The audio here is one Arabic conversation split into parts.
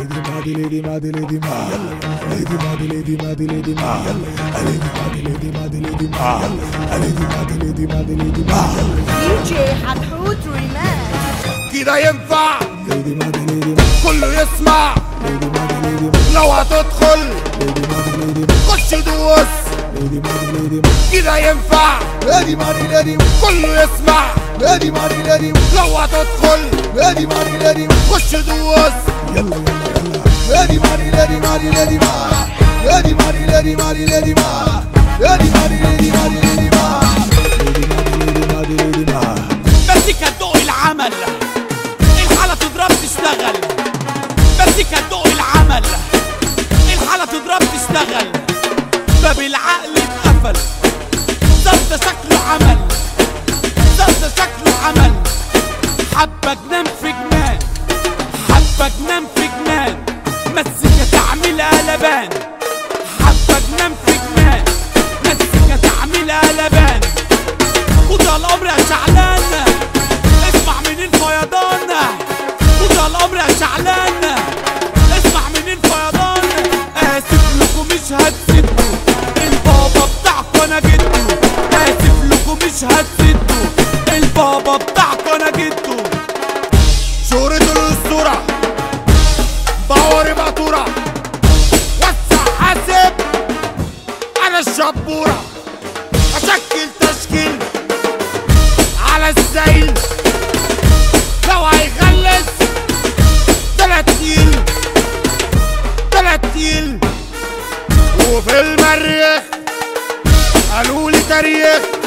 ليدي مادي ليدي ما ليدي مادي ليدي مادي ليدي ما ليدي مادي ليدي مادي ليدي ما ليدي مادي ليدي مادي ليدي ما دي جي حتحوت ريماكس كده ينفع ليدي مادي ليدي كله يسمع ليدي مادي ليدي لو هتدخل ليدي مادي ليدي خش دوس ليدي مادي ليدي ما كده ينفع ليدي مادي ليدي كله يسمع ليدي مادي ليدي لو هتدخل ليدي مادي ليدي خش دوس يلا يلا يلا ليدي مادي ليدي مادي ليدي ما ليدي مادي ليدي مادي ليدي ما ليدي مادي ليدي مادي ليدي ما ليدي مادي ليدي مادي ليدي ما مزيكا تدوق العمل الحالة تضرب تشتغل مزيكا تدوق العمل الحالة تضرب تشتغل باب العقل اتقفل. ده شكله عمل. ده شكله عمل. حبة جنان في جنان. حبة جنان في جنان. مزيكا تعمل قلبان. حبة جنان في جنان. مزيكا تعمل قلبان. وده الامر يا شعلان. اسمع من الفيضان وده الامر يا شعلان. اسمع من الفيضان آسف لكم مش هتسدوا البابا بتاعكوا أنا جدو شهرة الاسطورة باوري مقطورة. وسع حاسب. أنا الشبورة. أشكل تشكيل. على السيل. لو هيغلس تلاتيل تلاتيل وفي المريخ قالوا لي تاريخ.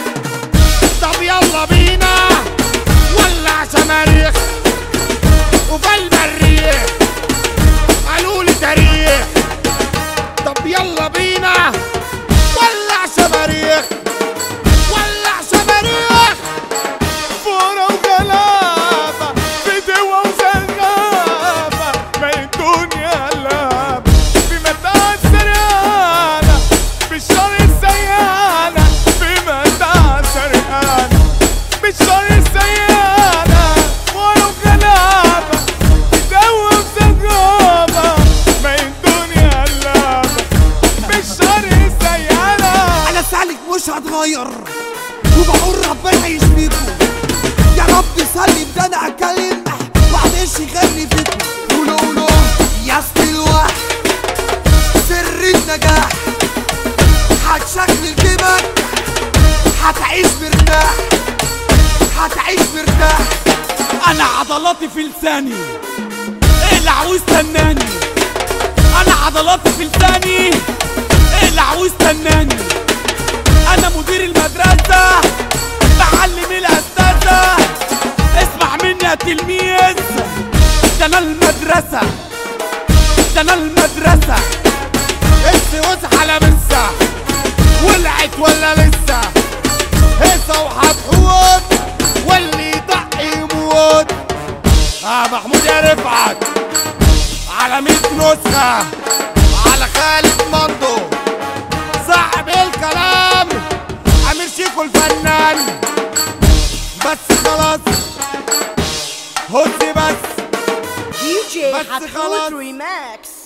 مش هتغير. وبقول ربنا يشفيكم. يا رب سلم ده أنا هتكلم وعدش يغني فيكم. قولوا قولوا. يا ستيل واحد سر النجاح. هتشكل جيبك. هتعيش مرتاح. هتعيش مرتاح. أنا عضلاتي في لساني. اقلع واستناني. أنا عضلاتي في لساني. اقلع واستناني. اسمع مني يا تلميذ ده أنا المدرسة. ده أنا المدرسة السوس على منسى. ولعت ولا لسه. هيصة وهتحوط واللي يطق يموت آه محمود يا رفعت. على ميت نسخة. على خالد مندو Hotzi was. DJ Hot Poetry Max.